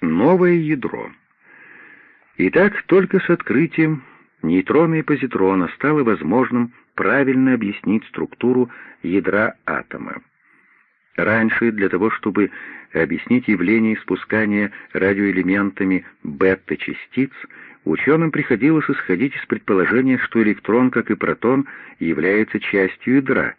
Новое ядро. Итак, только с открытием нейтрона и позитрона стало возможным правильно объяснить структуру ядра атома. Раньше для того, чтобы объяснить явление испускания радиоэлементами бета-частиц, ученым приходилось исходить из предположения, что электрон, как и протон, является частью ядра.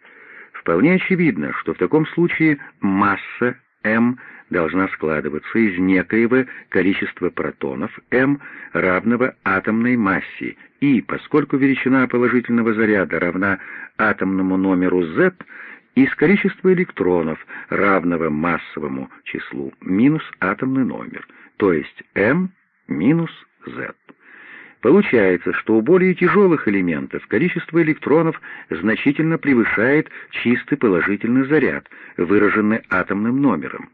Вполне очевидно, что в таком случае масса m должна складываться из некоего количества протонов m, равного атомной массе, и, поскольку величина положительного заряда равна атомному номеру z, из количества электронов, равного массовому числу, минус атомный номер, то есть m минус z. Получается, что у более тяжелых элементов количество электронов значительно превышает чистый положительный заряд, выраженный атомным номером.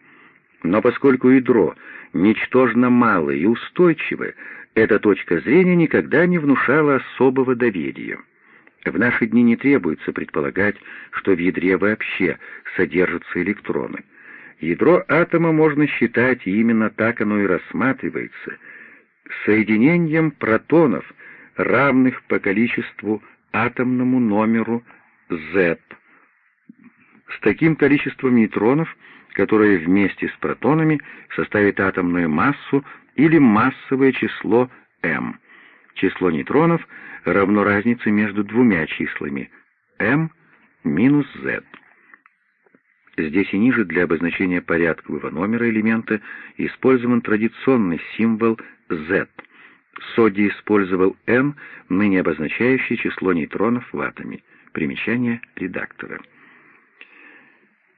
Но поскольку ядро ничтожно малое и устойчивое, эта точка зрения никогда не внушала особого доверия. В наши дни не требуется предполагать, что в ядре вообще содержатся электроны. Ядро атома можно считать, и именно так оно и рассматривается, соединением протонов, равных по количеству атомному номеру Z, с таким количеством нейтронов, которое вместе с протонами составит атомную массу или массовое число m. Число нейтронов равно разнице между двумя числами m минус z. Здесь и ниже для обозначения порядкового номера элемента использован традиционный символ z. Соди использовал n, ныне обозначающий число нейтронов в атоме. Примечание редактора.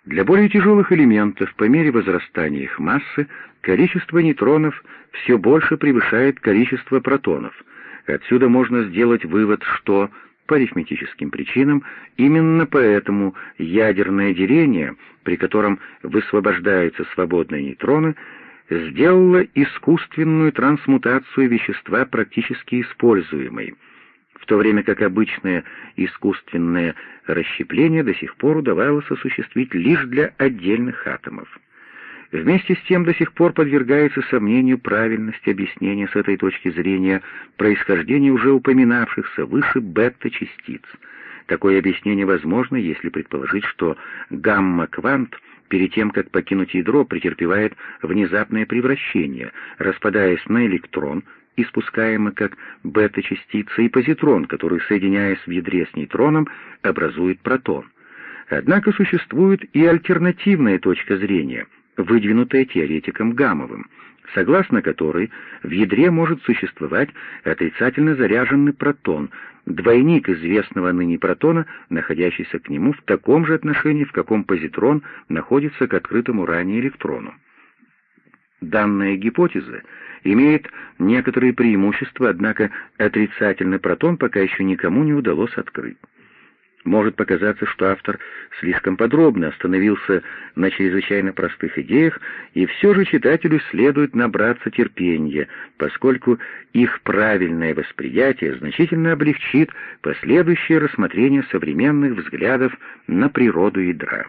Для более тяжелых элементов по мере возрастания их массы количество нейтронов все больше превышает количество протонов — Отсюда можно сделать вывод, что по арифметическим причинам именно поэтому ядерное деление, при котором высвобождаются свободные нейтроны, сделало искусственную трансмутацию вещества практически используемой, в то время как обычное искусственное расщепление до сих пор удавалось осуществить лишь для отдельных атомов. Вместе с тем до сих пор подвергается сомнению правильность объяснения с этой точки зрения происхождения уже упоминавшихся выше бета-частиц. Такое объяснение возможно, если предположить, что гамма-квант перед тем, как покинуть ядро, претерпевает внезапное превращение, распадаясь на электрон, испускаемый как бета-частица, и позитрон, который, соединяясь в ядре с нейтроном, образует протон. Однако существует и альтернативная точка зрения — выдвинутая теоретиком Гамовым, согласно которой в ядре может существовать отрицательно заряженный протон, двойник известного ныне протона, находящийся к нему в таком же отношении, в каком позитрон находится к открытому ранее электрону. Данная гипотеза имеет некоторые преимущества, однако отрицательный протон пока еще никому не удалось открыть. Может показаться, что автор слишком подробно остановился на чрезвычайно простых идеях, и все же читателю следует набраться терпения, поскольку их правильное восприятие значительно облегчит последующее рассмотрение современных взглядов на природу ядра.